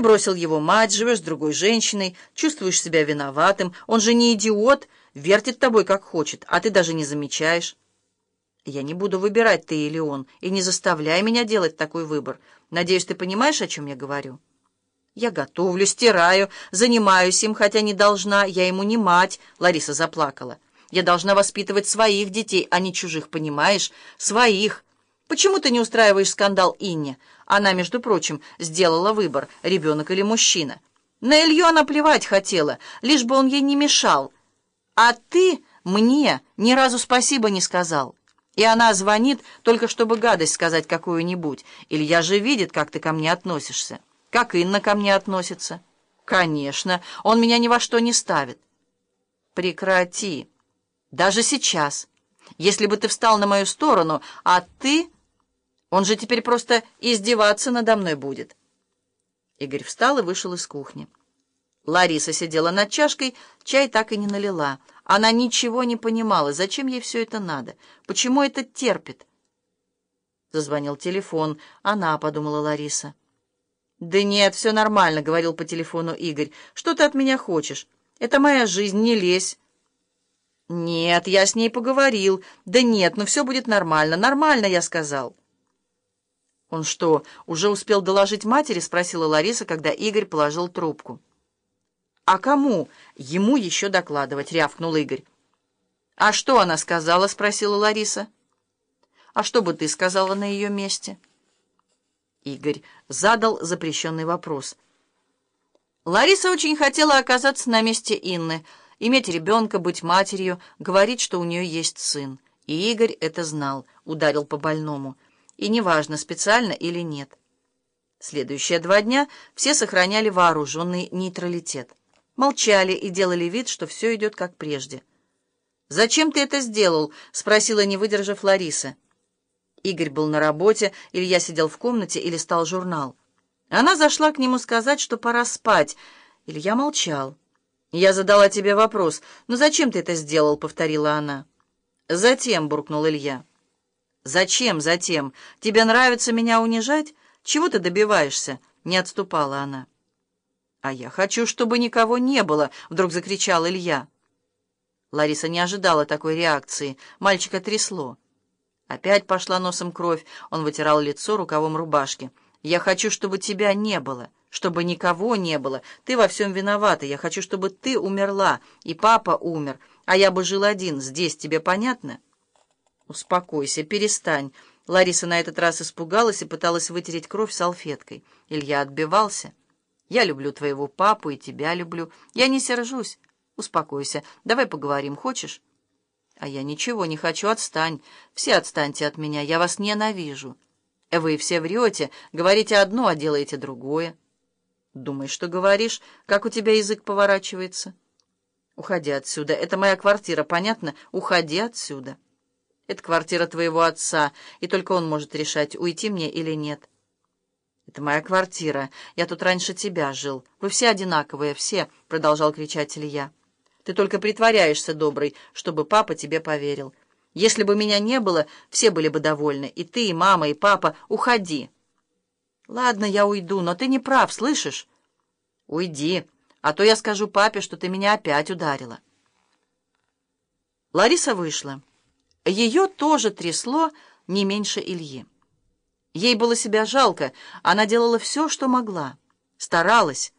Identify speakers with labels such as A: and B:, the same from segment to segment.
A: ты бросил его мать, живешь с другой женщиной, чувствуешь себя виноватым. Он же не идиот, вертит тобой как хочет, а ты даже не замечаешь. Я не буду выбирать, ты или он, и не заставляй меня делать такой выбор. Надеюсь, ты понимаешь, о чем я говорю? Я готовлю, стираю, занимаюсь им, хотя не должна. Я ему не мать, Лариса заплакала. Я должна воспитывать своих детей, а не чужих, понимаешь? Своих. Почему ты не устраиваешь скандал Инне? Она, между прочим, сделала выбор, ребенок или мужчина. На Илью она плевать хотела, лишь бы он ей не мешал. А ты мне ни разу спасибо не сказал. И она звонит, только чтобы гадость сказать какую-нибудь. Илья же видит, как ты ко мне относишься. Как Инна ко мне относится. Конечно, он меня ни во что не ставит. Прекрати. Даже сейчас. Если бы ты встал на мою сторону, а ты... Он же теперь просто издеваться надо мной будет. Игорь встал и вышел из кухни. Лариса сидела над чашкой, чай так и не налила. Она ничего не понимала, зачем ей все это надо, почему это терпит. Зазвонил телефон. Она, подумала Лариса. «Да нет, все нормально», — говорил по телефону Игорь. «Что ты от меня хочешь? Это моя жизнь, не лезь». «Нет, я с ней поговорил. Да нет, ну все будет нормально. Нормально, я сказал». «Он что, уже успел доложить матери?» — спросила Лариса, когда Игорь положил трубку. «А кому ему еще докладывать?» — рявкнул Игорь. «А что она сказала?» — спросила Лариса. «А что бы ты сказала на ее месте?» Игорь задал запрещенный вопрос. Лариса очень хотела оказаться на месте Инны, иметь ребенка, быть матерью, говорить, что у нее есть сын. И Игорь это знал, ударил по больному. И неважно, специально или нет. Следующие два дня все сохраняли вооруженный нейтралитет молчали и делали вид, что все идет как прежде. «Зачем ты это сделал?» — спросила, не выдержав Лариса. Игорь был на работе, Илья сидел в комнате и листал журнал. Она зашла к нему сказать, что пора спать. Илья молчал. «Я задала тебе вопрос. Ну зачем ты это сделал?» — повторила она. «Затем», — буркнул Илья. «Зачем, затем? Тебе нравится меня унижать? Чего ты добиваешься?» — не отступала она. «А я хочу, чтобы никого не было!» — вдруг закричал Илья. Лариса не ожидала такой реакции. Мальчика трясло. Опять пошла носом кровь. Он вытирал лицо рукавом рубашки. «Я хочу, чтобы тебя не было, чтобы никого не было. Ты во всем виновата. Я хочу, чтобы ты умерла, и папа умер, а я бы жил один. Здесь тебе понятно?» «Успокойся, перестань». Лариса на этот раз испугалась и пыталась вытереть кровь салфеткой. Илья отбивался. Я люблю твоего папу и тебя люблю. Я не сержусь. Успокойся. Давай поговорим, хочешь? А я ничего не хочу, отстань. Все отстаньте от меня, я вас ненавижу. Вы все врете, говорите одно, а делаете другое. Думаешь, что говоришь, как у тебя язык поворачивается? Уходи отсюда. Это моя квартира, понятно? Уходи отсюда. Это квартира твоего отца, и только он может решать, уйти мне или нет. «Это моя квартира. Я тут раньше тебя жил. Вы все одинаковые, все», — продолжал кричать Илья. «Ты только притворяешься добрый, чтобы папа тебе поверил. Если бы меня не было, все были бы довольны. И ты, и мама, и папа. Уходи». «Ладно, я уйду, но ты не прав, слышишь?» «Уйди, а то я скажу папе, что ты меня опять ударила». Лариса вышла. Ее тоже трясло не меньше Ильи. Ей было себя жалко, она делала все, что могла, старалась.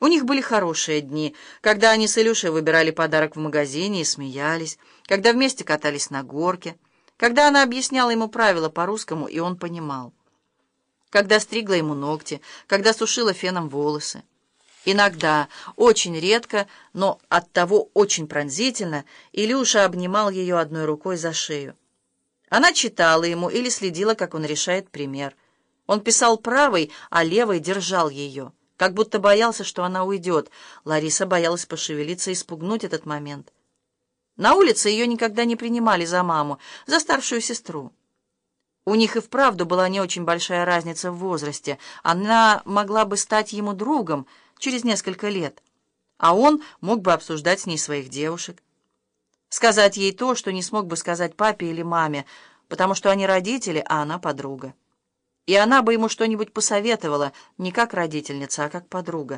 A: У них были хорошие дни, когда они с Илюшей выбирали подарок в магазине и смеялись, когда вместе катались на горке, когда она объясняла ему правила по-русскому, и он понимал, когда стригла ему ногти, когда сушила феном волосы. Иногда, очень редко, но оттого очень пронзительно, Илюша обнимал ее одной рукой за шею. Она читала ему или следила, как он решает пример. Он писал правой, а левой держал ее, как будто боялся, что она уйдет. Лариса боялась пошевелиться и спугнуть этот момент. На улице ее никогда не принимали за маму, за старшую сестру. У них и вправду была не очень большая разница в возрасте. Она могла бы стать ему другом через несколько лет, а он мог бы обсуждать с ней своих девушек. Сказать ей то, что не смог бы сказать папе или маме, потому что они родители, а она подруга. и она бы ему что-нибудь посоветовала, не как родительница, а как подруга.